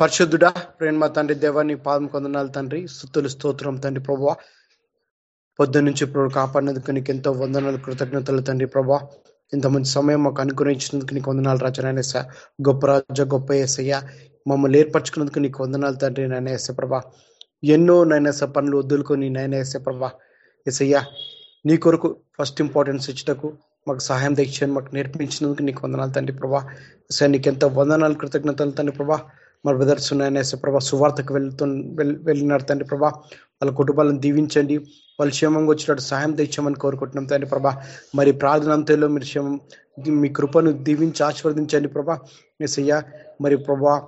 పరిశుద్ధుడా ప్రేమ తండ్రి దేవాన్ని పాదం కొందనాలు తండ్రి. సుత్తులు స్తోత్రం తండ్రి ప్రభా. పొద్దు నుంచి ఇప్పుడు కాపాడినందుకు నీకు ఎంతో వందనాలు కృతజ్ఞతలు తండ్రి ప్రభా. ఇంతమంది సమయం మాకు అనుగ్రహించినందుకు నీకు వందనాలు రాజా నాయనేస గొప్ప రాజ గొప్ప ఏసయ్య. మమ్మల్ని ఏర్పరచుకున్నందుకు నీకు వందనాలు తండ్రి నాయనేస ప్రభా. ఎన్నో నైనేస పనులు వదులుకొని నాయనేస ప్రభా. ఎసయ్య నీ కొరకు ఫస్ట్ ఇంపార్టెన్స్ ఇచ్చటకు మాకు సహాయం తెచ్చాను మాకు నేర్పించినందుకు నీకు వందనాలు తండ్రి ప్రభా. సార్ నీకు ఎంతో వందనాలు కృతజ్ఞతలు తండ్రి ప్రభా. మా బ్రదర్స్ ఉన్నాయనేసి ప్రభా సువార్తకు వెళ్తూ వెళ్ళినారు తండ్రి ప్రభా. వాళ్ళ కుటుంబాలను దీవించండి. వాళ్ళు క్షేమంగా వచ్చినట్టు సహాయం తెచ్చామని కోరుకుంటున్నాం తండ్రి ప్రభా. మరి ప్రార్థనంతలో మీరు క్షేమం మీ కృపను దీవించి ఆశీర్వదించండి ప్రభా. సయ్యా మరి ప్రభా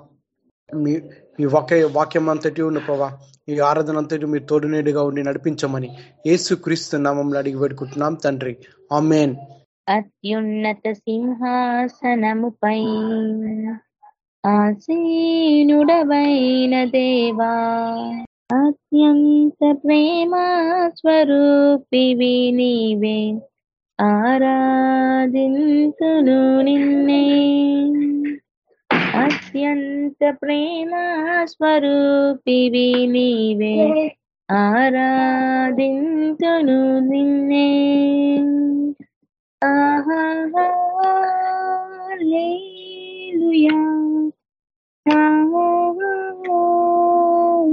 మీ మీ వాక్య వాక్యం అంతటి ఉన్న ప్రభా ఈ ఆరాధన అంతటి మీరు తోడునేడుగా ఉండి నడిపించమని ఏసు క్రీస్తు నామంలో అడిగి పెట్టుకుంటున్నాం తండ్రి. ఆమెన్. అత్యున్నత సింహాసనముపై ఆసీనుడవైన దేవా అత్యంత ప్రేమ స్వరూపివి నీవే ఆరాధింతును నిన్నే. అత్యంత ప్రేమ స్వరూపివి నీవే ఆరాధింతును నిన్నే. ఆహా లేలుయా.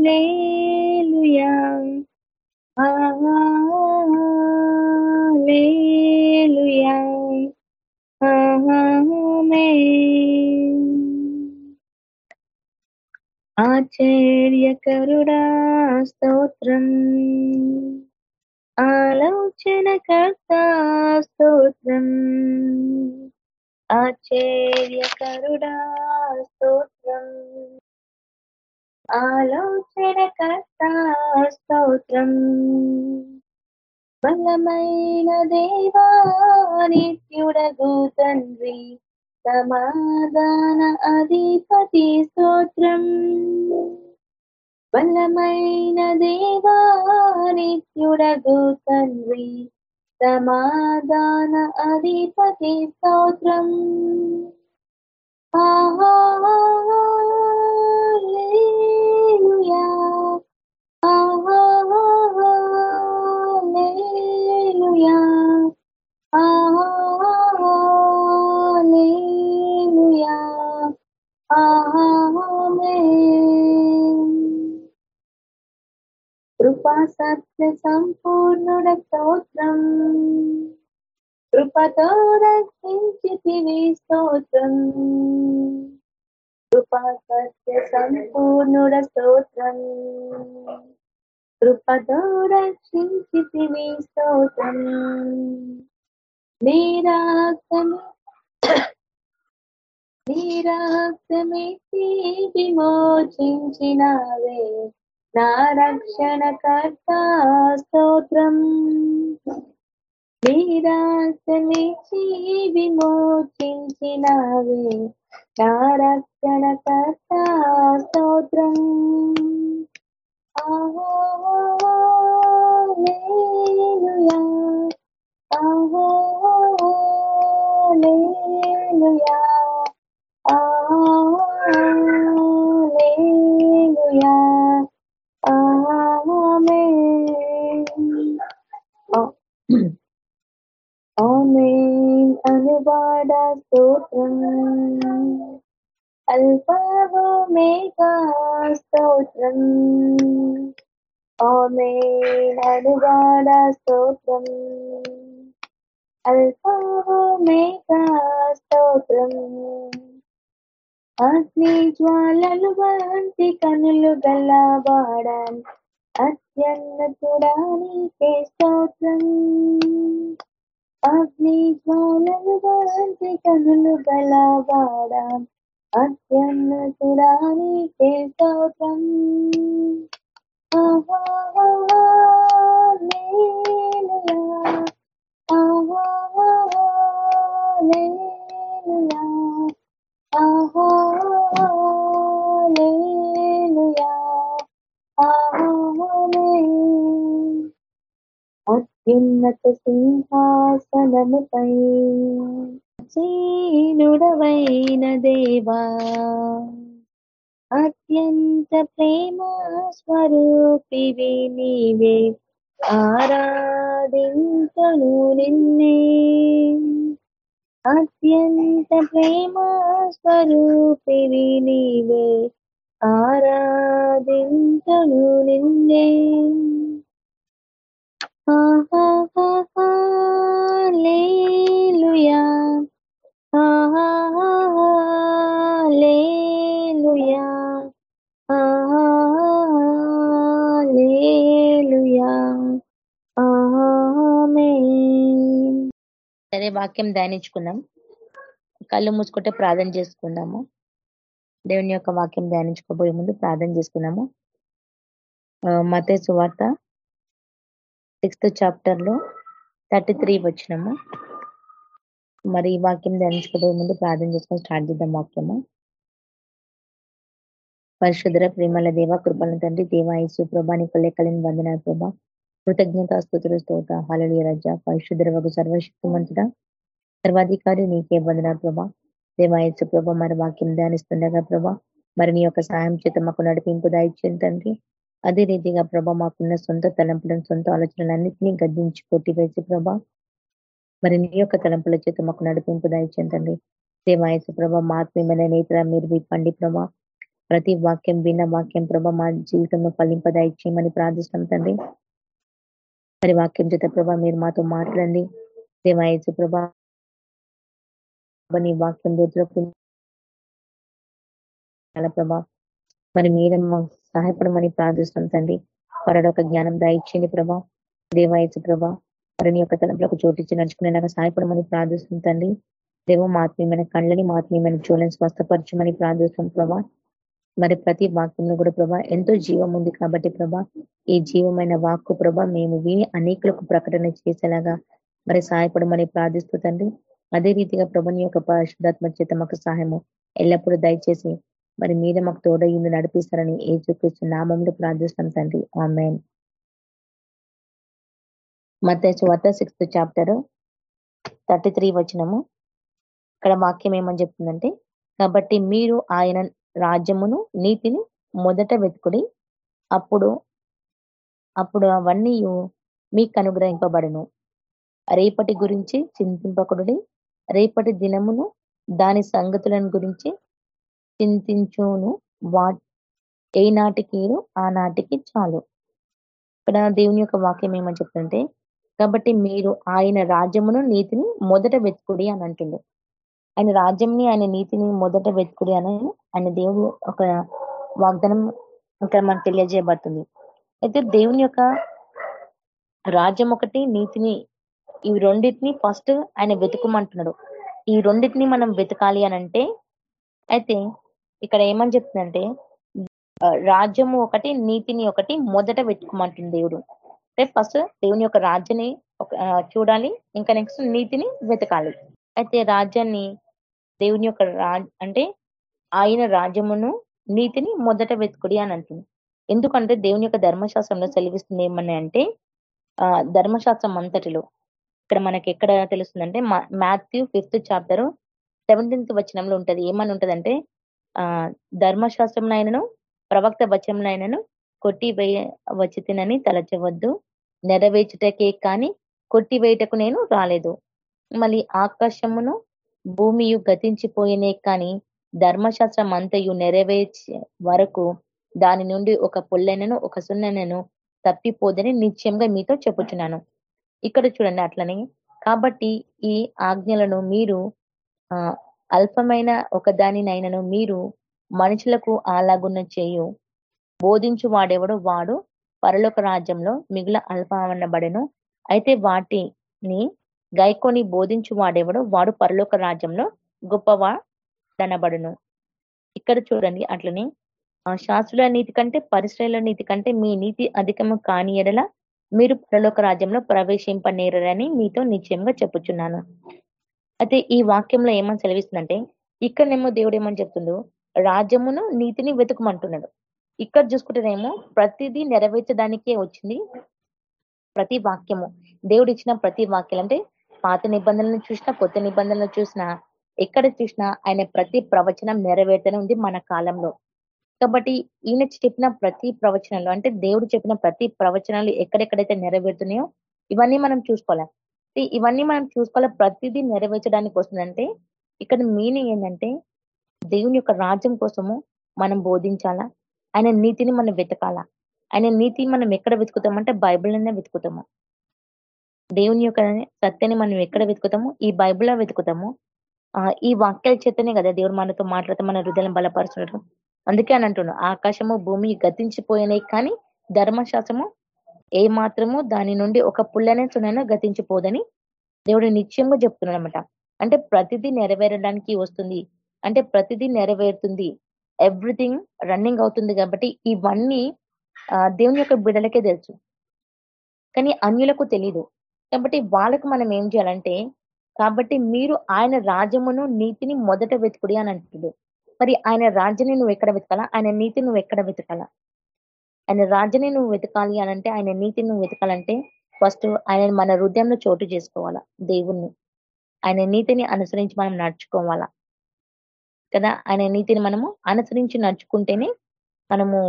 లేలుయా లేలుయా ఆశ్చర్యకరుడా స్తోత్రం ఆలోచన కర్త స్తోత్రం ఆశ్చర్యకరుడా స్తోత్రం. ఆలోచనకర్త స్తోత్రం. బలమైన దేవా నిత్యుడగు తండ్రి సమాధాన అధిపతి స్తోత్రం. బలమైన దేవా నిత్యుడగు తండ్రి సమాధాన అధిపతి స్తోత్రం. ఆహా సత్య సంపూర్ణుడ స్తోత్రం. కృపతో రక్షించితివి స్తోత్రం. కృపా సత్య సంపూర్ణుడ స్తోత్రం. కృపతో రక్షించితివి స్తోత్రం. నీరాక్తమి నీరాక్తమితి విమోచించినవే నా రక్షణకర్త స్తోత్రం నిరాశనిచి విమోచించినవే నా రక్షణ కర్త స్తోత్రం ఆహోలేలుయా ఆహోలేలుయా ఆహోలేలుయా ఆమెన్. అనువాడ స్తోత్రం. అల్పవో మేఘా స్తోత్రం. ఆమెన్. అనువాడ స్తోత్రం. అల్పవో మేఘా స్తోత్రం. అగ్ని జ్వాలలు వంటి కనులు గల్లవాడాన్ అత్యన్నతుడానికే స్తోత్రం. అగ్ని జ్వాలలు వంటి కనులు గలవాడా అత్యన్నతుడానికే స్తోత్రం ఉన్నత సింహాసనముపై చీనుడవైన దేవా అత్యంత ప్రేమ స్వరూపివి నీవే ఆరాధించను నిన్నే. అత్యంత ప్రేమ స్వరూపివి నీవే ఆరాధించను నిన్నే. హల్లెలూయా హల్లెలూయా హల్లెలూయా సరే వాక్యం ధ్యానించుకుందాం. కళ్ళు మూసుకుంటే ప్రార్థన చేసుకుందాము. దేవుని యొక్క వాక్యం ధ్యానించుకోబోయే ముందు ప్రార్థన చేసుకున్నాము మతే సువార్త సిక్స్త్ చాప్టర్లో థర్టీ త్రీ వచ్చినము మరి ఈ వాక్యం ధ్యానించుకోవడం ముందు ప్రార్థన చేసుకొని స్టార్ట్ చేద్దాం వాక్యము. పరిశుద్ర ప్రేమల దేవ కృపల తండ్రి దేవాయసు ప్రభానికి ప్రభా లెక్కలేని వందన ప్రభా. కృతజ్ఞత స్థుతులు స్తోత హళలి రజ. పరిశుద్ర వగు సర్వశక్తిమంతుడ. సర్వాధికారి నీకే వందన ప్రభా. దేవాయసు ప్రభ మరి వాక్యం ధ్యానిస్తుండగా ప్రభా మరి నీ యొక్క సహాయం చేత మాకు నడిపింపు దాయిచ్చింది తండ్రి. అదే రీతిగా ప్రభ మాకున్న సొంత తలంపులను సొంత ఆలోచనలన్నింటినీ గద్దించి కొట్టివేసి ప్రభ మరి నీ యొక్క తలంపుల చేత మాకు నడిపింపు దాయించండి తండ్రి దేవాయసు ప్రభ మా ఆత్మీయమైన నేతల మీరు విప్పండి ప్రభ. ప్రతి వాక్యం విన్న వాక్యం ప్రభ మా జీవితంలో ఫలింపదాయిచ్చేయమని ప్రార్థిస్తాం తండ్రి. మరి వాక్యం చేత ప్రభ మీరు మాతో మాట్లాడండి. దేవాయసు ప్రభ నీ వాక్యం రోజులకు ప్రభా మరి మీరు సహాయపడమని ప్రార్థిస్తాం తండ్రి. పరడొక జ్ఞానం దాయిచ్చింది ప్రభా. దేవాయచు ప్రభా వారిని యొక్క తలంపులకు చోటించి నడుచుకునేలాగా సహాయపడమని ప్రార్థిస్తుంది తండ్రి. దేవ మాత్మీయమైన కళ్ళని మాత్మీయమైన చూడని స్వస్థపరచమని ప్రార్థిస్తాం ప్రభా. మరి ప్రతి వాక్యంలో కూడా ప్రభా ఎంతో జీవం ఉంది కాబట్టి ప్రభా ఈ జీవమైన వాక్కు ప్రభా మేము విని అనేకులకు ప్రకటన చేసేలాగా మరి సహాయపడమని ప్రార్థిస్తూ తండ్రి. అదే రీతిగా ప్రభుని యొక్క పరిశుధాత్మ చేత మాకు సహాయము ఎల్లప్పుడూ దయచేసి మరి మీద మాకు తోడయ్యింది నడిపిస్తారని ఏ చూపిస్తున్న నామంలో ప్రార్థిస్తాం తండ్రి. ఆమెన్. మత వద్ద సిక్స్త్ చాప్టర్ థర్టీ త్రీ వచ్చినము ఇక్కడ వాక్యం ఏమని చెప్తుందంటే కాబట్టి మీరు ఆయన రాజ్యమును నీతిని మొదట వెతుకుడి అప్పుడు అప్పుడు అవన్నీ మీకు అనుగ్రహింపబడును. రేపటి గురించి చింతింపకుడి రేపటి దినమును దాని సంగతులను గురించి చింతించును. వా ఏ నాటికి ఆ నాటికి చాలు. ఇక్కడ దేవుని యొక్క వాక్యం ఏమని చెప్తుంటే కాబట్టి మీరు ఆయన రాజ్యమును నీతిని మొదట వెతుకుడి అని అంటుండు. ఆయన రాజ్యంని ఆయన నీతిని మొదట వెతుకుడి అని ఆయన దేవుడు ఒక వాగ్దానం ఇక్కడ మనకు తెలియజేయబడుతుంది. అయితే దేవుని యొక్క రాజ్యం ఒకటి నీతిని ఈ రెండింటిని ఫస్ట్ ఆయన వెతుకుమంటున్నాడు. ఈ రెండింటిని మనం వెతకాలి అని అంటే అయితే ఇక్కడ ఏమని చెప్తుందంటే రాజ్యము ఒకటి నీతిని ఒకటి మొదట పెట్టుకోమంటుంది దేవుడు. అంటే ఫస్ట్ దేవుని యొక్క రాజ్యాన్ని చూడాలి ఇంకా నెక్స్ట్ నీతిని వెతకాలి. అయితే రాజ్యాన్ని దేవుని యొక్క రాజ్ అంటే ఆయన రాజ్యమును నీతిని మొదట వెతుకుడి అని అంటుంది. ఎందుకంటే దేవుని యొక్క ధర్మశాస్త్రంలో సెలవిస్తుంది ఏమని అంటే ఆ ధర్మశాస్త్రం అంతటిలో ఇక్కడ మనకి ఎక్కడ తెలుస్తుందంటే మాథ్యూ ఫిఫ్త్ చాప్టర్ సెవెంటీన్త్ వచనంలో ఉంటది. ఏమని ఉంటదంటే ఆ ధర్మశాస్త్రంనైనను ప్రవక్త వచనంనైనను కొట్టి వేయ వచ్చితినని తలచవద్దు. నెరవేర్చుటకే కానీ కొట్టివేయటకు నేను రాలేదు. మళ్ళీ ఆకాశమును భూమియు గతించిపోయినే కానీ ధర్మశాస్త్రం అంతయు నెరవేర్చే వరకు దాని నుండి ఒక పొల్లెనను ఒక సున్నెనను తప్పిపోదని నిశ్చయంగా మీతో చెప్పుచున్నాను. ఇక్కడ చూడండి అట్లనే. కాబట్టి ఈ ఆజ్ఞలను మీరు ఆ అల్పమైన ఒక దానినైనను మీరు మనుషులకు అలాగున్న చేయు. బోధించు వాడెవడు వాడు పరలోక రాజ్యంలో మిగుల అల్పమనబడెను. అయితే వాటిని గైకొని బోధించు వాడెవడు వాడు పరలోక రాజ్యంలో గొప్పవాడనబడును. ఇక్కడ చూడండి అట్లనే శాస్త్రుల నీతి కంటే పరిశ్రమల నీతి కంటే మీ నీతి అధికము కాని ఎడల మీరు పరలోక రాజ్యంలో ప్రవేశింపనేరని మీతో నిశ్చయంగా చెప్పుచున్నాను. అయితే ఈ వాక్యంలో ఏమని సెలవిస్తుందంటే ఇక్కడనేమో దేవుడు ఏమని చెప్తుందో రాజ్యమును నీతిని వెతుకమంటున్నాడు. ఇక్కడ చూసుకుంటేనేమో ప్రతిదీ నెరవేర్చడానికే వచ్చింది ప్రతి వాక్యము. దేవుడు ఇచ్చిన ప్రతి వాక్యం అంటే పాత నిబంధనలను చూసినా కొత్త నిబంధనలు చూసినా ఎక్కడ చూసినా ఆయన ప్రతి ప్రవచనం నెరవేర్తనే ఉంది మన కాలంలో. కాబట్టి ఈయన చెప్పిన ప్రతి ప్రవచనాలు అంటే దేవుడు చెప్పిన ప్రతి ప్రవచనాలు ఎక్కడెక్కడైతే నెరవేరుతున్నాయో ఇవన్నీ మనం చూసుకోవాలి? ఇవన్నీ మనం చూసుకోవాలి. ప్రతిదీ నెరవేర్చడానికి వస్తుందంటే ఇక్కడ మీనింగ్ ఏంటంటే దేవుని యొక్క రాజ్యం కోసము మనం బోధించాలా? ఆయన నీతిని మనం వెతకాలా? ఆయన నీతి మనం ఎక్కడ వెతుకుతామంటే బైబిల్లోనే వెతుకుతాము. దేవుని యొక్క సత్యాన్ని మనం ఎక్కడ వెతుకుతాము? ఈ బైబిల్లో వెతుకుతాము. ఆ ఈ వాక్యాల చేతనే కదా దేవుడు మనతో మాట్లాడుతూ మన హృదయం బలపరుచున్నాడు అందుకే అని అంటున్నాడు. ఆకాశము భూమి గతించిపోయినాయి కానీ ధర్మశాస్త్రము ఏ మాత్రము దాని నుండి ఒక పుల్లనే సునైనా గతించిపోదని దేవుడు నిత్యంగా చెప్తున్నాడు అనమాట అంటే ప్రతిదీ నెరవేరడానికి వస్తుంది. అంటే ప్రతిదీ నెరవేరుతుంది. ఎవ్రీథింగ్ రన్నింగ్ అవుతుంది కాబట్టి ఇవన్నీ దేవుని యొక్క బిడలకే తెలుసు. కానీ అన్యులకు తెలీదు. కాబట్టి వాళ్ళకు మనం ఏం చేయాలంటే కాబట్టి మీరు ఆయన రాజ్యమును నీతిని మొదట వెతుకుడి అని అంటుడు మరి ఆయన రాజ్యాన్ని నువ్వు ఎక్కడ వెతకాలా? ఆయన నీతి నువ్వు ఎక్కడ వెతకాలా? ఆయన రాజ్యాన్ని నువ్వు వెతకాలి అని అంటే ఆయన నీతిని నువ్వు వెతకాలంటే ఫస్ట్ ఆయన మన హృదయంలో చోటు చేసుకోవాలా దేవుణ్ణి. ఆయన నీతిని అనుసరించి మనం నడుచుకోవాలా. కదా? ఆయన నీతిని మనము అనుసరించి నడుచుకుంటేనే మనము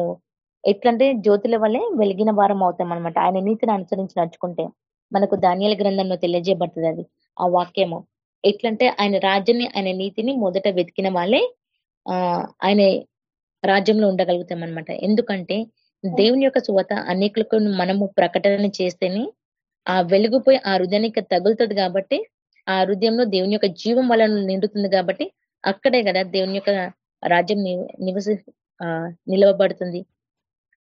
ఎట్లంటే జ్యోతుల వల్లే వెలిగిన వారం అవుతాం అనమాట ఆయన నీతిని అనుసరించి నడుచుకుంటే మనకు ధాన్యాల గ్రంథంలో తెలియజేయబడుతుంది అది ఆ వాక్యము. ఎట్లంటే ఆయన రాజ్యాన్ని ఆయన నీతిని మొదట వెతికిన వాళ్ళే ఆ ఆయన రాజ్యంలో ఉండగలుగుతాం అనమాట ఎందుకంటే దేవుని యొక్క సువత అనేకులకు మనము ప్రకటన చేస్తేనే ఆ వెలుగుపోయి ఆ హృదయానికి తగులుతుంది కాబట్టి ఆ హృదయంలో దేవుని యొక్క జీవం వలన నిండుతుంది కాబట్టి అక్కడే కదా దేవుని యొక్క రాజ్యం నివసి ఆ నిలవబడుతుంది.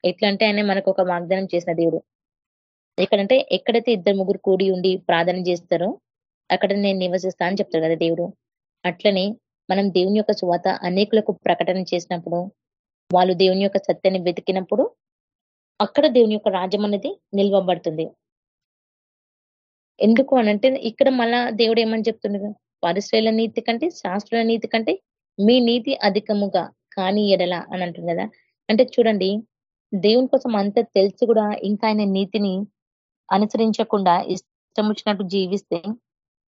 ఎట్లా అంటే ఆయన మనకు ఒక వాగ్దానం చేసిన దేవుడు. ఎక్కడంటే ఎక్కడైతే ఇద్దరు ముగ్గురు కూడి ఉండి ప్రార్థన చేస్తారో అక్కడ నేను నివసిస్తా అని చెప్తాడు కదా దేవుడు. అట్లనే మనం దేవుని యొక్క సువాత అనేకులకు ప్రకటన చేసినప్పుడు వాళ్ళు దేవుని యొక్క సత్యాన్ని వెతికినప్పుడు అక్కడ దేవుని యొక్క రాజ్యం అనేది నిల్వబడుతుంది. ఎందుకు అనంటే ఇక్కడ మళ్ళా దేవుడు ఏమని చెప్తుండగా పరిశ్రమల నీతి కంటే శాస్త్రుల నీతి కంటే మీ నీతి అధికముగా కానీ ఎడల అని అంటుంది కదా. అంటే చూడండి దేవుని కోసం అంత తెలిసి కూడా ఇంకా ఆయన నీతిని అనుసరించకుండా ఇష్టం వచ్చినట్టు జీవిస్తే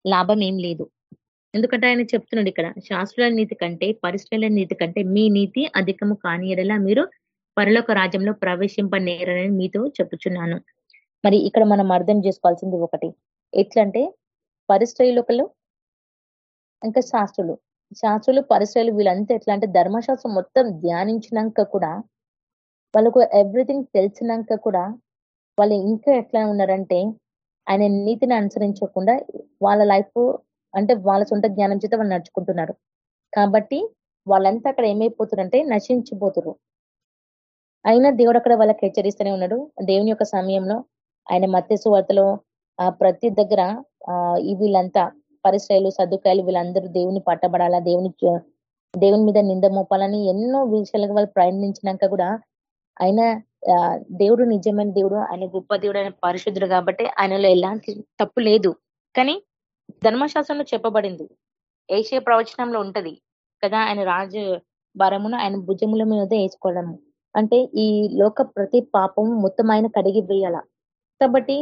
లాభం ఏం లేదు. ఎందుకంటే ఆయన చెప్తున్నాడు ఇక్కడ శాస్త్రుల నీతి కంటే పరిశ్రమల నీతి కంటే మీ నీతి అధికము కాని ఎడలా మీరు పరలోక రాజ్యంలో ప్రవేశింపనేరని మీతో చెప్పుచున్నాను. మరి ఇక్కడ మనం అర్థం చేసుకోవాల్సింది ఒకటి. ఎట్లంటే పరిశ్రయలొకలు ఇంకా శాస్త్రులు శాస్త్రులు పరిశ్రయలు వీళ్ళంతా ఎట్లా అంటే ధర్మశాస్త్రం మొత్తం ధ్యానించినాక కూడా వాళ్ళకు ఎవ్రీథింగ్ తెలిసినాక కూడా వాళ్ళు ఇంకా ఎట్లా ఉన్నారంటే ఆయన నీతిని అనుసరించకుండా వాళ్ళ లైఫ్ అంటే వాళ్ళ సొంత జ్ఞానం చేత వాళ్ళు నడుచుకుంటున్నారు. కాబట్టి వాళ్ళంతా అక్కడ ఏమైపోతారంటే నశించిపోతారు అయినా దేవుడు అక్కడ వాళ్ళకి హెచ్చరిస్తూనే ఉన్నాడు. దేవుని యొక్క సమయంలో ఆయన మత్స్సు వార్తలో ఆ ప్రతి దగ్గర ఆ వీళ్ళంతా పరిశ్రయలు సర్దుకాయలు వీళ్ళందరూ దేవుని పట్టబడాలా దేవుని దేవుని మీద నింద మోపాలని ఎన్నో విషయాలకు వాళ్ళు ప్రయత్నించినాక కూడా ఆయన ఆ, దేవుడు నిజమైన దేవుడు ఆయన గొప్ప దేవుడు ఆయన పరిశుద్ధుడు కాబట్టి ఆయనలో ఎలాంటి తప్పు లేదు. కానీ ధర్మశాస్త్రంలో చెప్పబడింది. ఏషియా ప్రవచనంలో ఉంటది కదా ఆయన రాజు భారమును ఆయన భుజముల మీద వేసుకోవడము. అంటే ఈ లోక ప్రతి పాపం మొత్తం ఆయన కడిగి వేయాల. కాబట్టి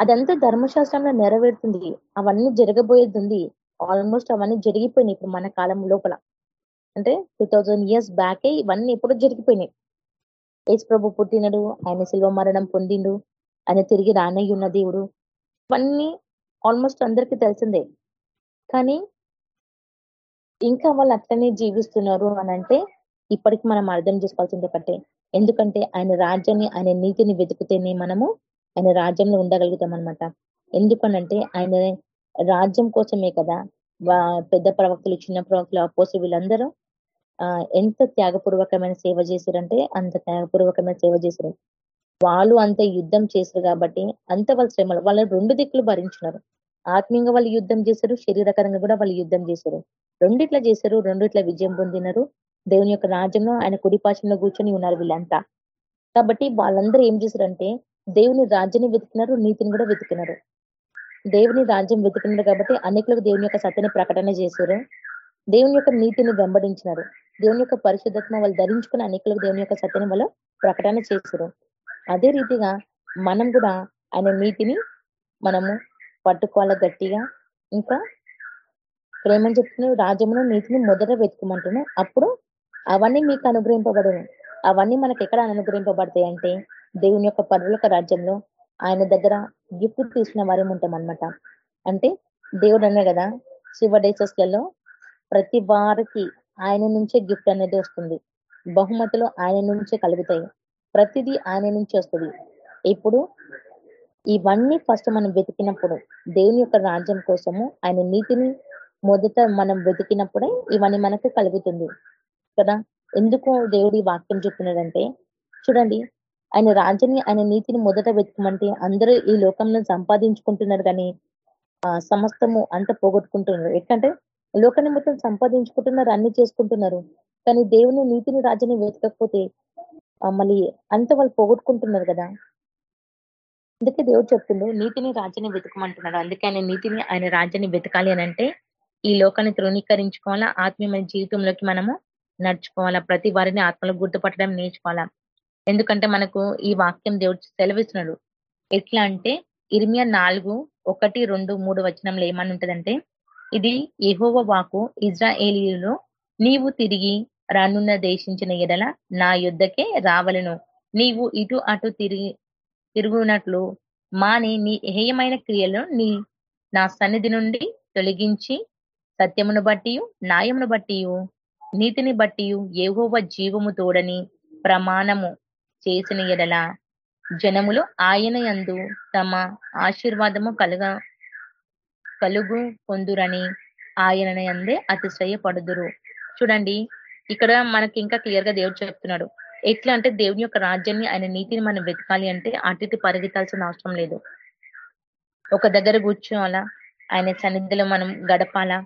అదంతా ధర్మశాస్త్రంలో నెరవేరుతుంది. అవన్నీ జరగబోయేది ఉంది ఆల్మోస్ట్ అవన్నీ జరిగిపోయినాయి ఇప్పుడు మన కాలం లోపల. అంటే టూ థౌజండ్ ఇయర్స్ బ్యాకే ఇవన్నీ ఎప్పుడో జరిగిపోయినాయి. యేసు ప్రభు పుట్టినడు. ఆయన శిల్వ మరణం పొందిండు. ఆయన తిరిగి రానయ్య ఉన్న దేవుడు. ఇవన్నీ ఆల్మోస్ట్ అందరికీ తెలిసిందే. కానీ ఇంకా వాళ్ళు అట్లనే జీవిస్తున్నారు అని అంటే ఇప్పటికి మనం అర్థం చేసుకోవాల్సింది ఒకటే. ఎందుకంటే ఆయన రాజ్యాన్ని ఆయన నీతిని వెతుకుతేనే మనము ఆయన రాజ్యంలో ఉండగలుగుతాం అనమాట ఎందుకనంటే ఆయన రాజ్యం కోసమే కదా వా- పెద్ద ప్రవక్తలు చిన్న ప్రవక్తలు అపోసు వీళ్ళందరూ ఆ ఎంత త్యాగపూర్వకమైన సేవ చేశారంటే అంత త్యాగపూర్వకమైన సేవ చేశారు. వాళ్ళు అంత యుద్ధం చేశారు కాబట్టి అంత వాళ్ళ శ్రమలు వాళ్ళ రెండు దిక్కులు భరించినారు. ఆత్మీయంగా వాళ్ళు యుద్ధం చేశారు శరీరకరంగా కూడా వాళ్ళు యుద్ధం చేశారు. రెండిట్లా చేశారు రెండిట్లా విజయం పొందినారు. దేవుని యొక్క రాజ్యంలో ఆయన కుడిపాశంలో కూర్చొని ఉన్నారు వీళ్ళంతా. కాబట్టి వాళ్ళందరూ ఏం చేశారంటే దేవుని రాజ్యాన్ని వెతికినారు నీతిని కూడా వెతికినారు. దేవుని రాజ్యం వెతికినారు కాబట్టి అనేకులకు దేవుని యొక్క సత్యని ప్రకటన చేశారు. దేవుని యొక్క నీతిని వెంబడించినారు. దేవుని యొక్క పరిశుద్ధత్మ వాళ్ళు ధరించుకుని అనేకులకు దేవుని యొక్క సత్యని వాళ్ళు ప్రకటన చేశారు. అదే రీతిగా మనం కూడా ఆయన నీతిని మనము పట్టుకోవాలి గట్టిగా? ఇంకా ప్రేమని చెప్తున్నాడు రాజ్యమును నీతిని మొదట వెతుకుమంటున్నాం అప్పుడు అవన్నీ మీకు అనుగ్రహింపబడును. అవన్నీ మనకి ఎక్కడ అనుగ్రహింపబడతాయి అంటే దేవుని యొక్క పరులక రాజ్యంలో ఆయన దగ్గర గిఫ్ట్ తీసుకున్న వారేం ఉంటాం అనమాట అంటే దేవుడు అన్నా కదా శివ డేసెస్లలో ప్రతి వారికి ఆయన నుంచే గిఫ్ట్ అనేది వస్తుంది. బహుమతులు ఆయన నుంచే కలుగుతాయి. ప్రతిదీ ఆయన నుంచి వస్తుంది. ఇప్పుడు ఇవన్నీ ఫస్ట్ మనం వెతికినప్పుడు దేవుని యొక్క రాజ్యం కోసము ఆయన నీతిని మొదట మనం వెతికినప్పుడే ఇవన్నీ మనకు కలుగుతుంది. కదా? ఎందుకు దేవుడి వాక్యం చెప్తున్నాడంటే చూడండి ఆయన రాజ్యాన్ని ఆయన నీతిని మొదట వెతుకమంటే అందరూ ఈ లోకంలో సంపాదించుకుంటున్నారు కానీ ఆ సమస్తము అంత పోగొట్టుకుంటున్నారు. ఎట్లంటే లోకాన్ని మొత్తం సంపాదించుకుంటున్నారు అన్ని చేసుకుంటున్నారు. కానీ దేవుని నీతిని రాజ్యాన్ని వెతకకపోతే మళ్ళీ అంత వాళ్ళు పోగొట్టుకుంటున్నారు కదా? అందుకే దేవుడు చెప్తుండే నీతిని రాజ్యాన్ని వెతకమంటున్నాడు. అందుకే ఆయన నీతిని ఆయన రాజ్యాన్ని వెతకాలి అని అంటే ఈ లోకాన్ని తృణీకరించుకోవాలా ఆత్మీయమైన జీవితంలోకి మనము నడుచుకోవాలా ప్రతి వారిని ఆత్మలో గుర్తుపట్టడం నేర్చుకోవాలా? ఎందుకంటే మనకు ఈ వాక్యం దేవుడు సెలవిస్తున్నాడు. ఎట్లా అంటే ఇర్మియా నాలుగు ఒకటి రెండు మూడు వచనంలో ఏమని ఉంటదంటే ఇది ఎహోవ వాకు ఇజ్రాయేలీలో నీవు తిరిగి రానున్న దేశించిన ఎడల నా యుద్ధకే రావలను. నీవు ఇటు అటు తిరిగి తిరుగునట్లు మాని నీ హేయమైన క్రియలను నీ నా సన్నిధి నుండి తొలగించి సత్యమును బట్టి న్యాయమును బట్టి నీతిని బట్టి ఏహోవ జీవము తోడని ప్రమాణము చేసిన ఎడల జనములు ఆయన యందు తమ ఆశీర్వాదము కలుగ కలుగు పొందురని ఆయన యందే అతిశయపడుదురు. చూడండి ఇక్కడ మనకి ఇంకా క్లియర్గా దేవుడు చెప్తున్నాడు. ఎట్లా అంటే దేవుని యొక్క రాజ్యాన్ని ఆయన నీతిని మనం వెతకాలి అంటే అటు ఇటు పరిగెత్తాల్సిన అవసరం లేదు. ఒక దగ్గర కూర్చోవాలా? ఆయన సన్నిధిలో మనం గడపాలా?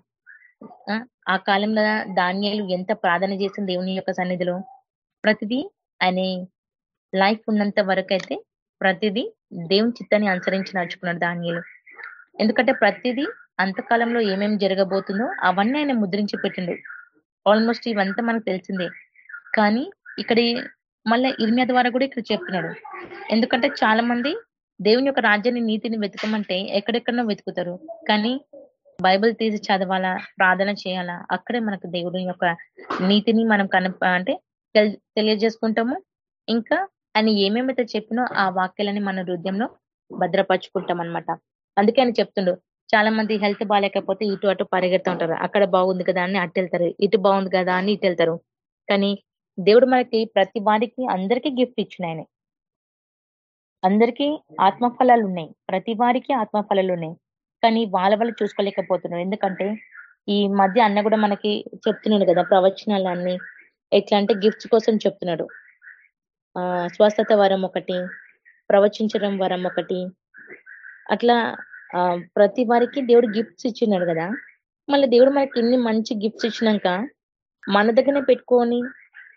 ఆ, ఆ కాలంలో ధాన్యాలు ఎంత ప్రార్థన చేసిన దేవుని యొక్క సన్నిధిలో? ప్రతిదీ ఆయన లైఫ్ ఉన్నంత వరకు అయితే ప్రతిదీ దేవుని చిత్తాన్ని అనుసరించి నడుచుకున్నాడు ధాన్యాలు. ఎందుకంటే ప్రతిదీ అంతకాలంలో ఏమేమి జరగబోతుందో అవన్నీ ఆయన ముద్రించి పెట్టిండు. ఆల్మోస్ట్ ఇవంతా మనకు తెలిసిందే. కానీ ఇక్కడ ఈ- మళ్ళా ఇర్మియా ద్వారా కూడా ఇక్కడ చెప్తున్నాడు. ఎందుకంటే చాలా మంది దేవుని యొక్క రాజ్యాన్ని నీతిని వెతకమంటే ఎక్కడెక్కడనో వెతుకుతారు. కానీ బైబిల్ తీసి చదవాలా ప్రార్థన చేయాలా? అక్కడే మనకు దేవుడి యొక్క నీతిని మనం కన అంటే తెలియజేసుకుంటాము. ఇంకా ఆయన ఏమేమైతే చెప్పినో ఆ వాక్యాలని మన హృదయంలో భద్రపరుచుకుంటాం అన్నమాట అందుకే ఆయన చెప్తుండు చాలా మంది హెల్త్ బాగాలేకపోతే ఇటు అటు పరిగెడుతూ ఉంటారు. అక్కడ బాగుంది కదా అని అటు వెళ్తారు ఇటు బాగుంది కదా అని ఇటు వెళ్తారు. కానీ దేవుడు మనకి ప్రతి వారికి అందరికీ గిఫ్ట్ ఇచ్చిన ఆయన. అందరికీ ఆత్మఫలాలు ఉన్నాయి ప్రతి వారికి ఆత్మఫలాలు ఉన్నాయి కానీ వాళ్ళ వాళ్ళు చూసుకోలేకపోతున్నారు ఎందుకంటే ఈ మధ్య అన్న కూడా మనకి చెప్తున్నాడు కదా ప్రవచనాలు అన్ని ఎట్లా అంటే గిఫ్ట్స్ కోసం చెప్తున్నాడు. ఆ స్వస్థత వరం ఒకటి ప్రవచించడం వరం ఒకటి. అట్లా ఆ ప్రతి వారికి దేవుడు గిఫ్ట్స్ ఇచ్చినాడు కదా. మళ్ళీ దేవుడు మనకి ఇన్ని మంచి గిఫ్ట్స్ ఇచ్చినాక మన దగ్గరనే పెట్టుకొని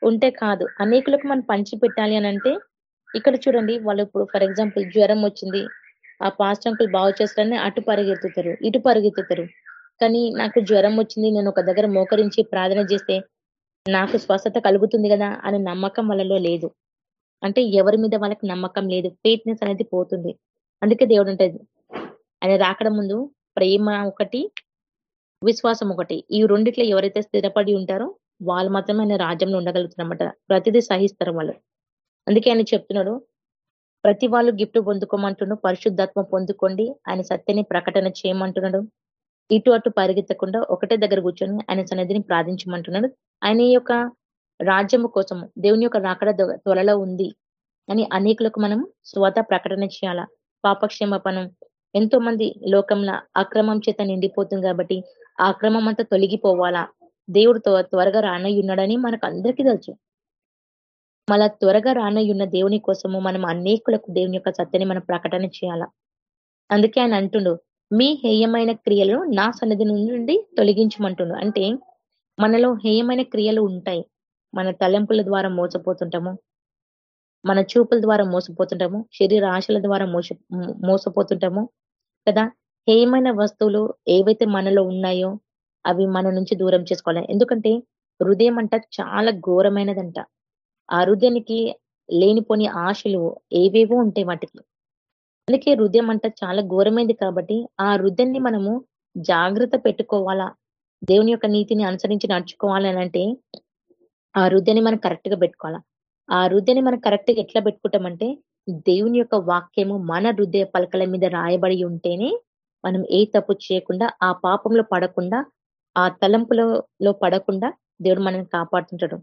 ఉంటే కాదు. అనేకులకు మనం పంచి పెట్టాలి అని అంటే ఇక్కడ చూడండి వాళ్ళు ఇప్పుడు ఫర్ ఎగ్జాంపుల్ జ్వరం వచ్చింది. ఆ పాస్ట్ అంకుల్ బాగు చేస్తారని అటు పరిగెత్తుతారు ఇటు పరిగెత్తుతారు. కానీ నాకు జ్వరం వచ్చింది నేను ఒక దగ్గర మోకరించి ప్రార్థన చేస్తే నాకు స్వస్థత కలుగుతుంది కదా అనే నమ్మకం వాళ్ళలో లేదు. అంటే ఎవరి మీద వాళ్ళకి నమ్మకం లేదు ఫేట్నెస్ అనేది పోతుంది. అందుకే దేవుడు ఉంటుంది ఆయన రాకడ ముందు ప్రేమ ఒకటి విశ్వాసం ఒకటి. ఈ రెండిట్లో ఎవరైతే స్థిరపడి ఉంటారో వాళ్ళు మాత్రమే ఆయన రాజ్యంలో ఉండగలుగుతారన్నమాట. ప్రతిదీ సహిస్తారు వాళ్ళు. అందుకే ఆయన చెప్తున్నాడు ప్రతి వాళ్ళు గిఫ్ట్ పొందుకోమంటున్నాడు పరిశుద్ధాత్మ పొందుకోండి. ఆయన సత్యని ప్రకటన చేయమంటున్నాడు. ఇటు అటు పరిగెత్తకుండా ఒకటే దగ్గర కూర్చొని ఆయన సన్నిధిని ప్రార్థించమంటున్నాడు. ఆయన యొక్క రాజ్యము కోసం దేవుని యొక్క రాకడ త్వరలో ఉంది అని అనేకులకు మనం స్వత ప్రకటన చేయాలా. పాపక్షేమపణం ఎంతో మంది లోకంలో అక్రమం చేత నిండిపోతుంది కాబట్టి ఆ అక్రమం అంతా తొలగిపోవాలా. దేవుడు త్వరగా రానయ్యున్నాడని మనకు అందరికీ తెలుసు. మళ్ళా త్వరగా రానయ్యున్న దేవుని కోసము మనం అనేకులకు దేవుని యొక్క సత్యాన్ని మనం ప్రకటన చేయాల? అందుకే ఆయన అంటుండు మీ హేయమైన క్రియలను నా సన్నిధి నుండి తొలగించమంటుండు. అంటే మనలో హేయమైన క్రియలు ఉంటాయి. మన తలంపుల ద్వారా మోసపోతుంటాము. మన చూపుల ద్వారా మోసపోతుంటాము. శరీర ఆశల ద్వారా మోస మోసపోతుంటాము కదా? హేయమైన వస్తువులు ఏవైతే మనలో ఉన్నాయో అవి మన నుంచి దూరం చేసుకోవాలి. ఎందుకంటే హృదయం అంట చాలా ఘోరమైనదంట. ఆ హృదయానికి లేనిపోని ఆశలు ఏవేవో ఉంటాయి వాటికి. అందుకే హృదయం అంట చాలా ఘోరమైంది కాబట్టి ఆ హృదయాన్ని మనము జాగ్రత్త పెట్టుకోవాలా? దేవుని యొక్క నీతిని అనుసరించి నడుచుకోవాలి అని అంటే ఆ హృదయాన్ని మనం కరెక్ట్గా పెట్టుకోవాలా? ఆ హృదయాన్ని మనం కరెక్ట్గా ఎట్లా పెట్టుకుంటామంటే దేవుని యొక్క వాక్యము మన హృదయ పలకల మీద రాయబడి ఉంటేనే మనం ఏ తప్పు చేయకుండా ఆ పాపంలో పడకుండా ఆ తలంపులలో పడకుండా దేవుడు మనల్ని కాపాడుతుంటాడు.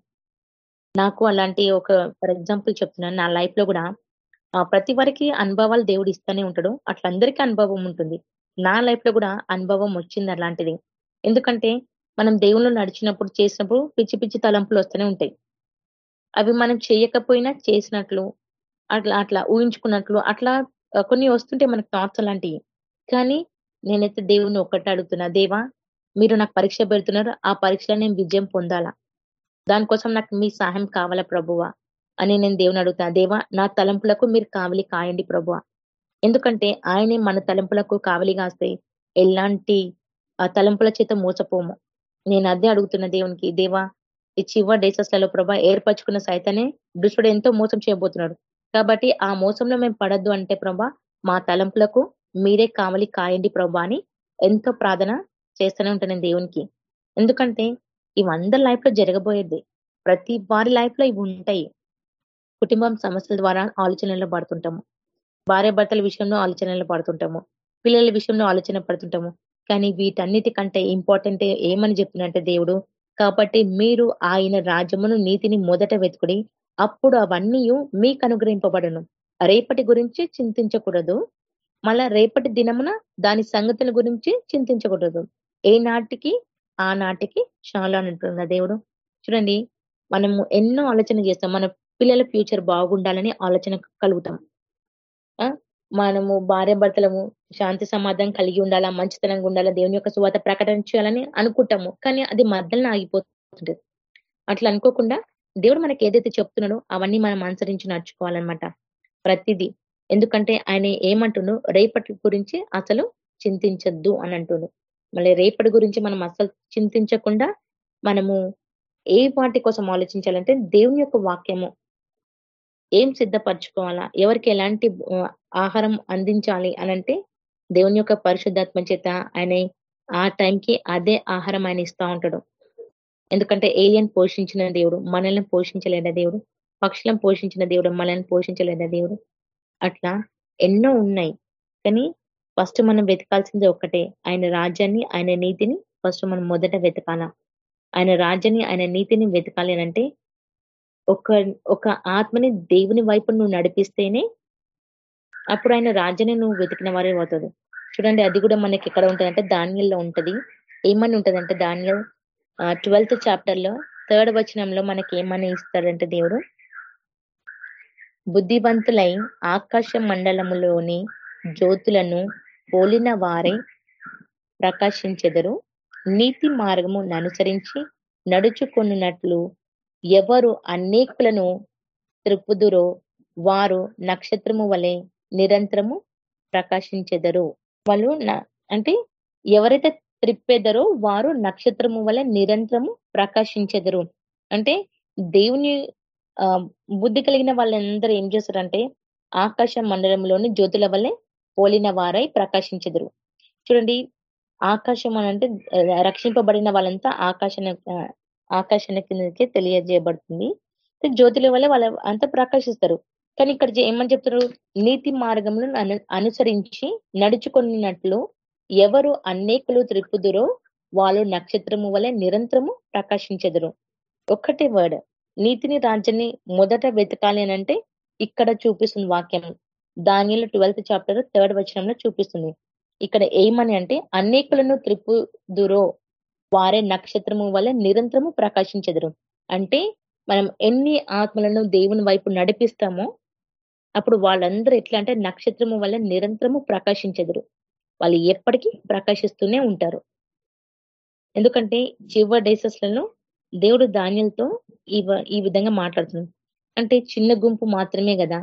నాకు అలాంటి ఒక ఫర్ ఎగ్జాంపుల్ చెప్తున్నాను నా లైఫ్లో కూడా ప్రతి వారికి అనుభవాలు దేవుడు ఇస్తూనే ఉంటాడు. అట్లా అందరికీ అనుభవం ఉంటుంది. నా లైఫ్లో కూడా అనుభవం వచ్చింది అలాంటిది. ఎందుకంటే మనం దేవుళ్ళు నడిచినప్పుడు చేసినప్పుడు పిచ్చి పిచ్చి తలంపులు వస్తూనే ఉంటాయి. అవి మనం చేయకపోయినా చేసినట్లు అట్లా అట్లా ఊహించుకున్నట్లు అట్లా కొన్ని వస్తుంటే మనకు థాట్స్ అలాంటివి. కానీ నేనైతే దేవుని ఒక్కటే అడుగుతున్నా దేవా మీరు నాకు పరీక్ష పెడుతున్నారు. ఆ పరీక్షలో నేను విజయం పొందాలా? దానికోసం నాకు మీ సహాయం కావాలా ప్రభువ? అని నేను దేవుని అడుగుతా. దేవా నా తలంపులకు మీరు కావలి కాయండి ప్రభువ. ఎందుకంటే ఆయనే మన తలంపులకు కావలి కాస్తే ఎలాంటి తలంపుల చేత మోసపోము. నేను అదే అడుగుతున్న దేవునికి దేవా ఈ చివరి డేసెస్లలో ప్రభా ఏర్పరచుకున్న సైతనే దుష్టుడు ఎంతో మోసం చేయబోతున్నాడు. కాబట్టి ఆ మోసంలో మేము పడద్దు అంటే ప్రభా మా తలంపులకు మీరే కావలి కాయండి ప్రభా అని ఎంతో ప్రార్థన చేస్తూనే ఉంటాను దేవునికి. ఎందుకంటే ఇవి అందరి లైఫ్లో జరగబోయేది. ప్రతి వారి లైఫ్లో ఇవి ఉంటాయి. కుటుంబం సమస్యల ద్వారా ఆలోచనలో పడుతుంటాము. భార్య భర్తల విషయంలో ఆలోచనలో పడుతుంటాము. పిల్లల విషయంలో ఆలోచన పడుతుంటాము. కానీ వీటన్నిటి కంటే ఇంపార్టెంట్ ఏమని చెప్తున్నట్టే దేవుడు కాబట్టి మీరు ఆయన రాజ్యమును నీతిని మొదట వెతుకుడి. అప్పుడు అవన్నీ మీకు అనుగ్రహింపబడను. రేపటి గురించి చింతించకూడదు. మళ్ళా రేపటి దినమున దాని సంగతుల గురించి చింతించకూడదు. ఏ నాటికి ఆ నాటికి చాలా అని దేవుడు చూడండి మనము ఎన్నో ఆలోచన చేస్తాం. మన పిల్లల ఫ్యూచర్ బాగుండాలని ఆలోచన కలుగుతాం. ఆ? మనము భార్య భర్తలము శాంతి సమాధానం కలిగి ఉండాలా మంచితనంగా ఉండాలా దేవుని యొక్క సువాత చేయాలని అనుకుంటాము. కానీ అది మధ్యలో ఆగిపోతుంది అట్లా అనుకోకుండా దేవుడు మనకి ఏదైతే చెప్తున్నాడో అవన్నీ మనం అనుసరించి నడుచుకోవాలన్నమాట ప్రతిదీ. ఎందుకంటే ఆయన ఏమంటుండో రేపటి గురించి అసలు చింతించద్దు అని అంటుండు. మళ్ళీ రేపటి గురించి మనం అసలు చింతించకుండా మనము ఏ వాటి కోసం ఆలోచించాలంటే దేవుని యొక్క వాక్యము. ఏం సిద్ధపరచుకోవాలా? ఎవరికి ఎలాంటి ఆహారం అందించాలి అనంటే దేవుని యొక్క పరిశుద్ధాత్మ చేత ఆయన ఆ టైంకి అదే ఆహారం ఆయన ఇస్తా ఉంటాడు. ఎందుకంటే ఏలియన్ పోషించిన దేవుడు మనల్ని పోషించలేదా దేవుడు పక్షులను పోషించిన దేవుడు మనల్ని పోషించలేదా దేవుడు. అట్లా ఎన్నో ఉన్నాయి. కానీ ఫస్ట్ మనం వెతకాల్సింది ఒక్కటే ఆయన రాజ్యాన్ని ఆయన నీతిని ఫస్ట్ మనం మొదట వెతకాల. ఆయన రాజ్యాన్ని ఆయన నీతిని వెతకాలి అని అంటే ఒక ఒక ఆత్మని దేవుని వైపు నువ్వు నడిపిస్తేనే అప్పుడు ఆయన రాజ్యాన్ని నువ్వు వెతికిన వారే అవుతుంది చూడండి అది కూడా మనకి ఎక్కడ ఉంటుందంటే ధాన్యంలో ఉంటది. ఏమని ఉంటదంటే ధాన్యం ట్వెల్త్ చాప్టర్లో థర్డ్ వచనంలో మనకి ఏమని ఇస్తాడంటే దేవుడు? బుద్ధివంతులై ఆకాశ మండలములోని జ్యోతులను పోలిన వారే ప్రకాశించెదరు. నీతి మార్గము అనుసరించి నడుచుకున్నట్లు ఎవరు అనేకులను త్రిప్పుదురో వారు నక్షత్రము వలె నిరంతరము ప్రకాశించెదరు. వాళ్ళు న- అంటే ఎవరైతే త్రిప్పెదరో వారు నక్షత్రము వలె నిరంతరము ప్రకాశించెదరు. అంటే దేవుని ఆ బుద్ధి కలిగిన వాళ్ళందరూ ఏం చేస్తారంటే ఆకాశ మండలంలోని జ్యోతుల వల్లే పోలిన వారై ప్రకాశించదురు. చూడండి ఆకాశం అని అంటే రక్షింపబడిన వాళ్ళంతా ఆకాశన ఆకాశన కిందకే తెలియజేయబడుతుంది. జ్యోతుల వల్ల వాళ్ళ అంతా ప్రకాశిస్తారు. కానీ ఇక్కడ ఏమని చెప్తారు నీతి మార్గంలో అనుసరించి నడుచుకున్నట్లు ఎవరు అనేకులు త్రిప్పుదురో వాళ్ళు నక్షత్రము వలె నిరంతరము ప్రకాశించెదరు. ఒక్కటే వర్డ్. నీతిని రాజ్యాన్ని మొదట వెతకాలి అని అంటే ఇక్కడ చూపిస్తుంది వాక్యం. దానిలో ట్వెల్త్ చాప్టర్ థర్డ్ వచనంలో చూపిస్తుంది. ఇక్కడ ఏమని అంటే అనేకులను త్రిపుదురో వారే నక్షత్రము వల్ల నిరంతరము ప్రకాశించెదరు. అంటే మనం ఎన్ని ఆత్మలను దేవుని వైపు నడిపిస్తామో అప్పుడు వాళ్ళందరూ ఎట్లా అంటే నక్షత్రము వల్ల నిరంతరము ప్రకాశించెదరు. వాళ్ళు ఎప్పటికీ ప్రకాశిస్తూనే ఉంటారు. ఎందుకంటే చివరి డేసెస్లలో దేవుడు ధాన్యాలతో ఈ ఈ విధంగా మాట్లాడుతున్నాడు. అంటే చిన్న గుంపు మాత్రమే కదా.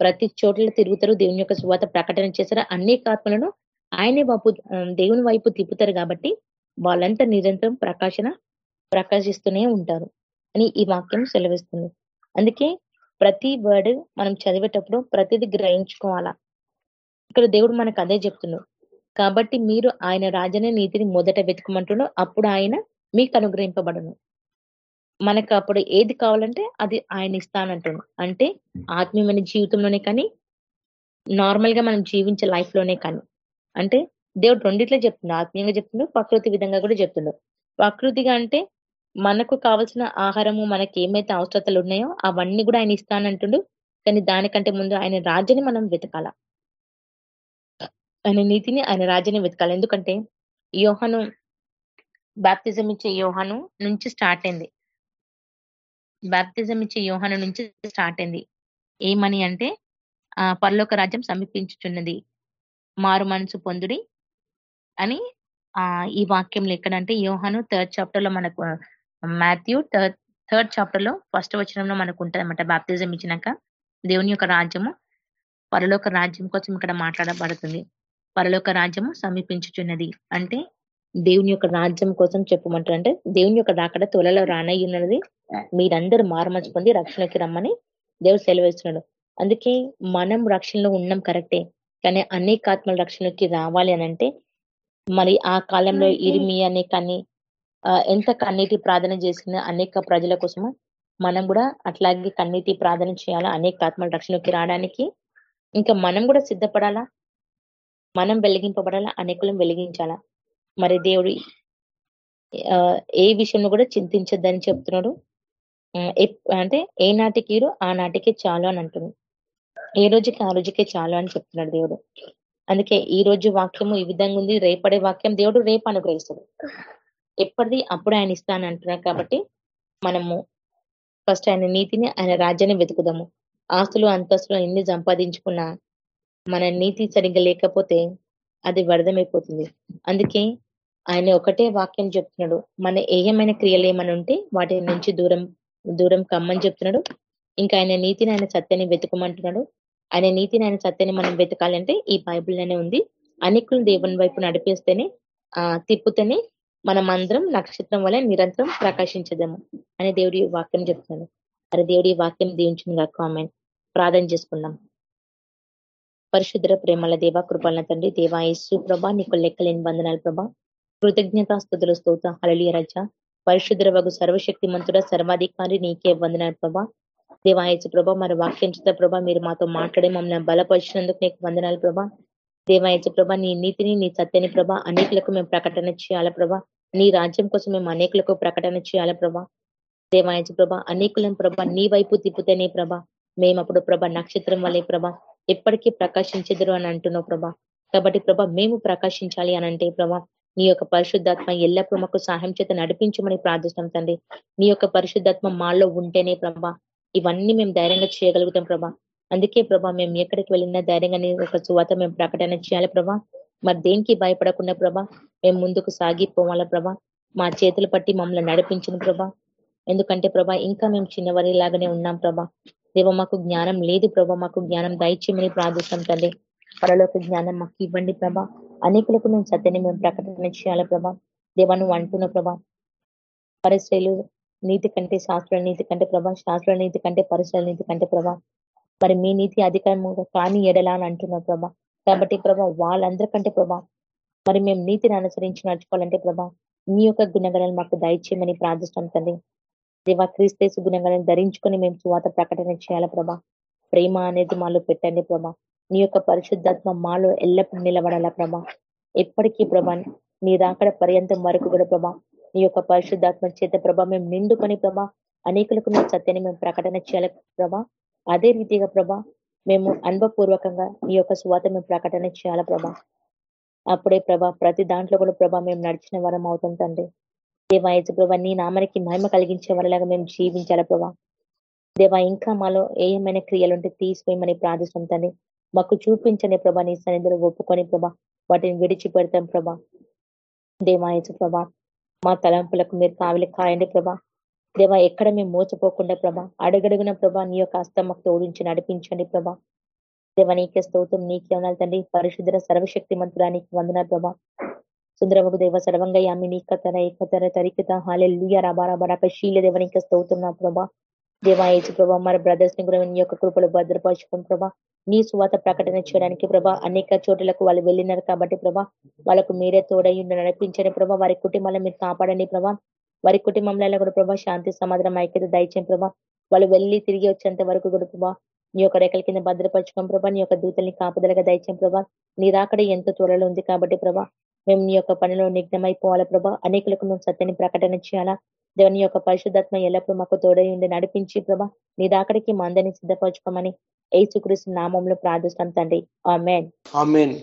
ప్రతి చోట్ల తిరుగుతారు దేవుని యొక్క శువాత ప్రకటన చేశారు అనేక ఆత్మలను ఆయనే వైపు దేవుని వైపు తిప్పుతారు కాబట్టి వాళ్ళంతా నిరంతరం ప్రకాశన ప్రకాశిస్తూనే ఉంటారు అని ఈ వాక్యం సెలవిస్తుంది. అందుకే ప్రతి వర్డ్ మనం చదివేటప్పుడు ప్రతిది గ్రహించుకోవాలా? ఇక్కడ దేవుడు మనకు అదే చెప్తున్నాడు. కాబట్టి మీరు ఆయన రాజనే నీతిని మొదట వెతుకుమంటున్నాడు. అప్పుడు ఆయన మీకు అనుగ్రహింపబడను. మనకు అప్పుడు ఏది కావాలంటే అది ఆయన ఇస్తానంటుండు అంటే ఆత్మీయమైన జీవితంలోనే కానీ నార్మల్గా మనం జీవించే లైఫ్లోనే కానీ. అంటే దేవుడు రెండిట్లో చెప్తుండు. ఆత్మీయంగా చెప్తుండు ప్రకృతి విధంగా కూడా చెప్తుండు. ప్రకృతిగా అంటే మనకు కావాల్సిన ఆహారము మనకి ఏమైతే అవసరతలు ఉన్నాయో అవన్నీ కూడా ఆయన ఇస్తానంటుడు. కానీ దానికంటే ముందు ఆయన రాజ్యాన్ని మనం వెతకాల. ఆయన నీతిని ఆయన రాజ్యాన్ని వెతకాలి. ఎందుకంటే యోహను బాప్తిజం ఇచ్చే యోహను నుంచి స్టార్ట్ అయింది. బాప్తిజం ఇచ్చే యోహాను నుంచి స్టార్ట్ అయింది. ఏమని అంటే ఆ పరలోక రాజ్యం సమీపించుచున్నది. మారు మనసు పొందుడి అని ఆ ఈ వాక్యంలో ఎక్కడంటే యోహాను థర్డ్ చాప్టర్లో మనకు మాథ్యూ థర్డ్ థర్డ్ చాప్టర్లో ఫస్ట్ వచనంలో మనకు ఉంటుంది అనమాట బాప్తిజం ఇచ్చినాక. దేవుని యొక్క రాజ్యము పరలోక రాజ్యం కోసం ఇక్కడ మాట్లాడబడుతుంది. పరలోక రాజ్యము సమీపించుచున్నది. అంటే దేవుని యొక్క రాజ్యం కోసం చెప్పమంటారు అంటే దేవుని యొక్క రాకడ త్వరలో రానయ్యున్నది మీరందరూ మారమర్చి పొంది రక్షణకి రమ్మని దేవుడు సెలవేస్తున్నాడు. అందుకే మనం రక్షణలో ఉన్నాం కరెక్టే. కానీ అనేక ఆత్మల రక్షణకి రావాలి అని అంటే మరి ఆ కాలంలో ఇరిమి అనే కానీ ఎంత కన్నీటి ప్రార్థన చేసిన అనేక ప్రజల కోసము మనం కూడా అట్లాగే కన్నీటి ప్రార్థన చేయాలా అనేక ఆత్మల రక్షణకి రావడానికి? ఇంకా మనం కూడా సిద్ధపడాలా? మనం వెలిగింపబడాలా? అనేకులను వెలిగించాలా? మరి దేవుడు ఏ విషయంలో కూడా చింతించద్దని చెప్తున్నాడు. అంటే ఏ నాటికి ఆ నాటికే చాలు అని అంటుంది. ఏ రోజుకి ఆ రోజుకే చాలు అని చెప్తున్నాడు దేవుడు. అందుకే ఈ రోజు వాక్యము ఈ విధంగా ఉంది. రేపడే వాక్యం దేవుడు రేపు అనుగ్రహిస్తాడు. ఎప్పటిది? అప్పుడు ఆయన ఇస్తాను అంటున్నారు కాబట్టి మనము ఫస్ట్ ఆయన నీతిని ఆయన రాజ్యాన్ని వెతుకుదాము. ఆస్తులు అంతస్తులు ఎన్ని సంపాదించుకున్నా మన నీతి సరిగ్గా లేకపోతే అది వ్యర్థమైపోతుంది. అందుకే ఆయన ఒకటే వాక్యం చెప్తున్నాడు. మన ఏయమైన క్రియలు ఏమైనా ఉంటే వాటి నుంచి దూరం దూరం కమ్మని చెప్తున్నాడు. ఇంకా ఆయన నీతిని ఆయన సత్యాన్ని వెతుకమంటున్నాడు. ఆయన నీతిని ఆయన సత్యాన్ని మనం వెతకాలంటే ఈ బైబిల్లోనే ఉంది. అనేకులు దేవుని వైపు నడిపేస్తేనే ఆ తిప్పుతేనే మనం అందరం నక్షత్రం వల్ల నిరంతరం ప్రకాశించదాము అని దేవుడి వాక్యం చెప్తున్నాడు. మరి దేవుడి వాక్యం దీవించింది కామెంట్ ప్రార్థన చేసుకుందాం. పరిశుద్ర ప్రేమల దేవ కృపలన తండ్రి దేవా యేసు ప్రభా నీకు లెక్కలేని బంధనాలు ప్రభా. కృతజ్ఞత స్థుతుల స్తోత హళలియ రజ. పరిశుద్ర వగు సర్వశక్తి మంతుడ సర్వాధికారి నీకే వందనాలు ప్రభా. దేవాయచు ప్రభా మరి వాక్యం చేత ప్రభా మీరు మాతో మాట్లాడే మమ్మల్ని బలపరిచినందుకు నీకు వందనాలు ప్రభా. దేవాయచు ప్రభా నీ నీతిని నీ సత్యని ప్రభా అనేకులకు మేము ప్రకటన చేయాల ప్రభా. నీ రాజ్యం కోసం మేము అనేకులకు ప్రకటన చేయాల ప్రభా. దేవాయచు ప్రభా అనేకులను ప్రభా నీ వైపు తిప్పుతేనే ప్రభా. మేము అప్పుడు ప్రభా నక్షత్రం వల్లే ప్రభా ఎప్పటికీ ప్రకాశించదురు అని అంటున్నావు ప్రభా. కాబట్టి ప్రభా మేము ప్రకాశించాలి అని అంటే ప్రభా నీ యొక్క పరిశుద్ధాత్మ ఎల్లప్పుడూ మాకు సహాయం చేత నడిపించమని ప్రార్థిస్తాం తండ్రి. నీ యొక్క పరిశుద్ధాత్మ మాలో ఉంటేనే ప్రభా ఇవన్నీ మేము ధైర్యంగా చేయగలుగుతాం ప్రభా. అందుకే ప్రభా మేము ఎక్కడికి వెళ్ళినా ధైర్యంగా ఒక చువాత మేము ప్రకటన చేయాలి ప్రభా. మరి దేనికి భయపడకుండా ప్రభా మేము ముందుకు సాగిపోవాలా ప్రభా. మా చేతులు పట్టి మమ్మల్ని నడిపించిన ప్రభా. ఎందుకంటే ప్రభా ఇంకా మేము చిన్నవారి లాగానే ఉన్నాం ప్రభా. దేవ మాకు జ్ఞానం లేదు ప్రభా మాకు జ్ఞానం దయచేయమని ప్రార్థిస్తాం తండ్రి. పరలోక జ్ఞానం మాకు ఇవ్వండి ప్రభా. అనేకులకు మేము సత్యని మేము ప్రకటన చేయాలి ప్రభా. దేవా నువ్వు అంటున్న ప్రభా. పరిశ్రయలు నీతి కంటే శాస్త్ర నీతి కంటే ప్రభా. శాస్త్ర నీతి కంటే పరిసర నీతి కంటే ప్రభా. మరి మీ నీతి అధికారము కానీ ఎడలా అని అంటున్నారు ప్రభా. కాబట్టి ప్రభా వాళ్ళందరికంటే ప్రభా మరి మేము నీతిని అనుసరించి నడుచుకోవాలంటే ప్రభా మీ యొక్క గుణగణాలు మాకు దయచేయమని ప్రార్థిస్తాం తండ్రి. దేవా క్రీస్తేసు గుణగణాలను ధరించుకొని మేము సువాత ప్రకటన చేయాలి ప్రభా. ప్రేమ అనేది మాలో పెట్టండి ప్రభా. నీ యొక్క పరిశుద్ధాత్మ మాలో ఎల్లప్పుడు నిలబడాలా ప్రభా? ఎప్పటికీ ప్రభా నీ రాకడ పర్యంతం వరకు కూడా ప్రభా నీ యొక్క పరిశుద్ధాత్మ చేత ప్రభా మేము నిండుకొని ప్రభా అనేకులకు నీ సత్యాన్ని మేము ప్రకటన చేయాలి ప్రభా. అదే రీతిగా ప్రభా మేము అనుభవపూర్వకంగా నీ యొక్క స్వాత మేము ప్రకటన చేయాలి ప్రభా? అప్పుడే ప్రభా ప్రతి దాంట్లో కూడా ప్రభా మేము నడిచిన వరం అవుతాం తండ్రి. దేవాయచ ప్రభా నీ నామానికి మహిమ కలిగించే వరలాగా మేము జీవించాలి ప్రభా? దేవా ఇంకా మాలో ఏమైనా క్రియలు ఉంటే తీసిపోయమని ప్రార్థిస్తాం తండ్రి. మాకు చూపించండి ప్రభా నీ సన్నిధిలో ఒప్పుకొని ప్రభా వాటిని విడిచిపెడతాం ప్రభా. దేవాయచు ప్రభా మా తలంపులకు మీరు కావలి కాయండి ప్రభా. దేవా ఎక్కడ మేము మోసపోకుండా ప్రభా అడుగడుగున ప్రభా నీ యొక్క అస్తమ్మకు తోడించి నడిపించండి ప్రభా. దేవ నీకే స్తోత్రం నీకే ఉన్నారు తండ్రి. పరిశుద్ధ సర్వశక్తి మంత్రానికి వందన ప్రభా. సుందరముకు దేవ సర్వంగా యామి నీకతర ఏకతర తరికత. హాలెల్లుయ రబారబరాక శీల దేవ నీకే స్తోత్రం నా ప్రభా. దేవా ప్రభా మరి బ్రదర్స్ని కూడా నీ యొక్క కృపలు భద్రపరచుకుని ప్రభా నీ స్వాత ప్రకటన చేయడానికి ప్రభా అనేక చోట్లకు వాళ్ళు వెళ్ళినారు కాబట్టి ప్రభా వాళ్ళకు మీరే తోడయి నడిపించండి ప్రభా వారి కుటుంబాలను మీరు కాపాడండి ప్రభా వారి కుటుంబంలో కూడా ప్రభా శాంతి సమాధానం ఐక్యత దయచేయం ప్రభా వాళ్ళు వెళ్ళి తిరిగి వచ్చేంత వరకు కూడా ప్రభా నీ యొక్క రెక్కల కింద భద్రపరచుకోం ప్రభా నీ యొక్క దూతల్ని కాపుదలగా దయచేయం ప్రభా నీ రాకడ ఎంతో త్వరలో ఉంది కాబట్టి ప్రభా మేము నీ యొక్క పనిలో నిఘ్నమైపోవాలా ప్రభా అనేకులకు మేము సత్యాన్ని ప్రకటన చేయాలా దేవుని యొక్క పరిశుద్ధాత్మ ఎల్లప్పుడూ మాకు తోడై ఉండి నడిపించి ప్రభా నీ దాకడికి మందని సిద్ధపరచుకోమని ఏసుక్రీస్తు నామంలో ప్రార్థిస్తాం తండ్రి. ఆమెన్. ఆమెన్.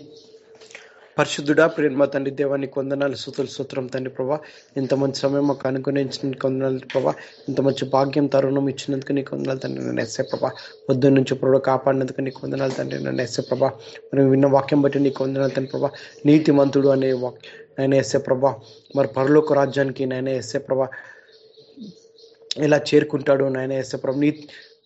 పరిశుద్ధుడా ప్రేమ తండ్రి దేవాన్ని కొందనాలు సుతులు సూత్రం తండ్రి ప్రభా ఇంత మంచి సమయం మాకు అనుగుణించిన కొందనాలు ప్రభా ఇంత మంచి భాగ్యం తరుణం ఇచ్చినందుకు నీకు వందనాలు తండ్రి నన్ను ఎస్సే ప్రభా పొద్దున్న నుంచి ప్రభా కాపాడినందుకు నీకు వందనాలు తండ్రి నన్ను ఎస్సే ప్రభా మనం విన్న వాక్యం బట్టి నీకు వందనాలు తండ్రి ప్రభా నీతిమంతుడు అనే వాక్ నాయన ఎస్సే ప్రభా మరి పరలోక రాజ్యానికి నాయన ఎస్సే ప్రభా ఎలా చేరుకుంటాడు నాయన ఎస్ఏ నీ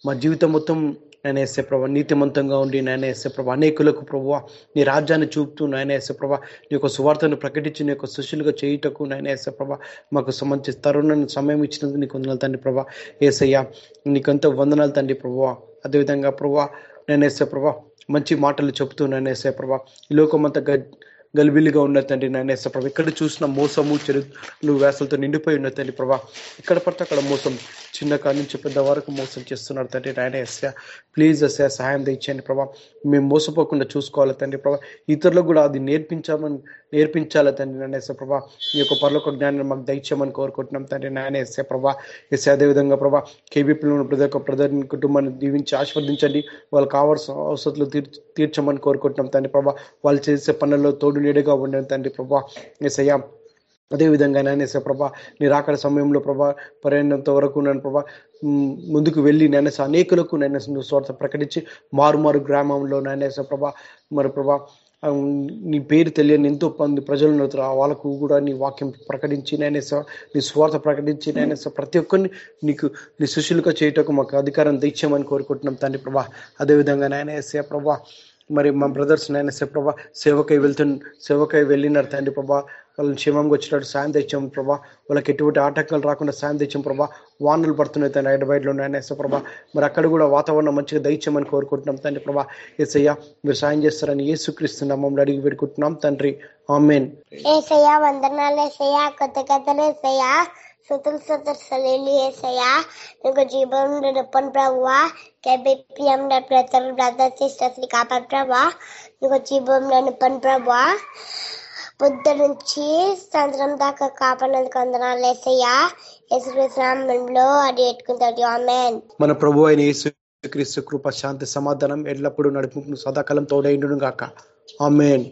మా జీవితం మొత్తం నాయన ఎస్ఏ ప్రభా నీతిమంతంగా ఉండి నాయన ఎస్ఏ ప్రభా అనేకులకు ప్రభు నీ రాజ్యాన్ని చూపుతూ నాయన ఎస్ఏ ప్రభా నీ యొక్క సువార్తను ప్రకటించి నీ యొక్క సుశీలుగా చేయుటకు నాయన ఎస్ఏ ప్రభా మాకు సంబంధించి తరుణ సమయం ఇచ్చినందుకు నీకు వందనాలు తండ్రి ప్రభా. ఏసయ్య నీకంత వందనాలు తండ్రి ప్రభు అదేవిధంగా ప్రభా నేను ఎస్ఏ ప్రభా మంచి మాటలు చెబుతూ నేను ఎస్ఏ ప్రభా ఈ లోకమంతా గ గలిబిలిగా ఉన్న తండ్రి నాయన ప్రభా. ఎక్కడ చూసిన మోసము చరిత్రలు వేసలతో నిండిపోయి ఉన్న తండ్రి ప్రభా. ఎక్కడ పడితే అక్కడ మోసం చిన్న కాడి నుంచి పెద్ద వరకు మోసం చేస్తున్నారు తండ్రి. నాయన ఎస్యా ప్లీజ్ ఎస్యా సహాయం తెచ్చండి ప్రభా. మేము మోసపోకుండా చూసుకోవాలి తండ్రి ప్రభా. ఇతరులకు కూడా అది నేర్పించామని నేర్పించాలి తండ్రి నాయన ప్రభా. ఈ యొక్క పర్లోక జ్ఞానాన్ని మాకు దయచేయమని కోరుకుంటున్నాం తండ్రి నాయన ఎస్యా ప్రభా. ఎస్యా అదేవిధంగా ప్రభా కేబీపీలో ప్రతి ఒక్క ప్రధాని కుటుంబాన్ని దీవించి ఆశీర్వదించండి. వాళ్ళకి కావాల్సిన అవసరాలు తీర్చమని కోరుకుంటున్నాం తండ్రి ప్రభా. వాళ్ళు చేసే పనుల్లో తోడు నీడగా ఉండండి తండ్రి ప్రభా. ఎస్ఐయా అదేవిధంగా నాయన ప్రభా నీ రాకడ సమయంలో ప్రభా పర్యటనంత వరకు నేను ప్రభా ముందుకు వెళ్ళి నేనేస అనేకులకు నాయన స్వార్థ ప్రకటించి మారుమారు గ్రామంలో నాయన ప్రభా మరి ప్రభా నీ పేరు తెలియని ఎంతో మంది ప్రజలను వాళ్ళకు కూడా నీ వాక్యం ప్రకటించి నేనేస నీ స్వార్థ ప్రకటించి నేనేస ప్రతి ఒక్కరిని నీకు నీ సుశీలుగా చేయటకు మాకు అధికారం తెచ్చామని కోరుకుంటున్నాం తండ్రి ప్రభా. అదేవిధంగా నేనేసే ప్రభా మరి మా బ్రదర్స్ నాయన ప్రభా సేవకై వెళ్తున్న సేవకై వెళ్ళినారు తండ్రి ప్రభా. వాళ్ళని క్షేమంగా వచ్చినట్టు సాయం తెచ్చాం ప్రభా. వాళ్ళకి ఎటువంటి ఆటంకాలు రాకుండా సాయం తెచ్చాం ప్రభా. వానలు పడుతున్నాయి తండ్రి హైదరాబాద్లో నాయన ప్రభా. మరి అక్కడ కూడా వాతావరణం మంచిగా దయచేయమని కోరుకుంటున్నాం తండ్రి ప్రభా. ఏసయ్య మీరు సాయం చేస్తారని ఏసుక్రీస్తున్నాం మమ్మల్ని అడిగి పెట్టుకుంటున్నాం తండ్రి. ఆమెన్. ఏసయ్యా వందనాలు ఏసయ్యా కొత్త కథలు ఏసయ్యా. సుతులు సుతులు సలీలు ఏసయ్యా. నీకు జీవం నొప్పని ప్రభువా. కేబిపిఎం ప్రజలు బ్రదర్ సిస్టర్స్ని కాపాడు ప్రభా. నీకు జీవం నొప్పని ప్రభువా. పొద్దు నుంచి సాయంత్రం దాకా కాపాడినందుకు వందనాలు ఏసయ్యా యేసుకృష్ణంలో అడి ఎట్టుకుంటాడు ఆమెన్. మన ప్రభు అయిన యేసు క్రీస్తు కృప శాంతి సమాధానం ఎల్లప్పుడూ నడుపు సదాకాలం తోడైండును గాక ఆమెన్.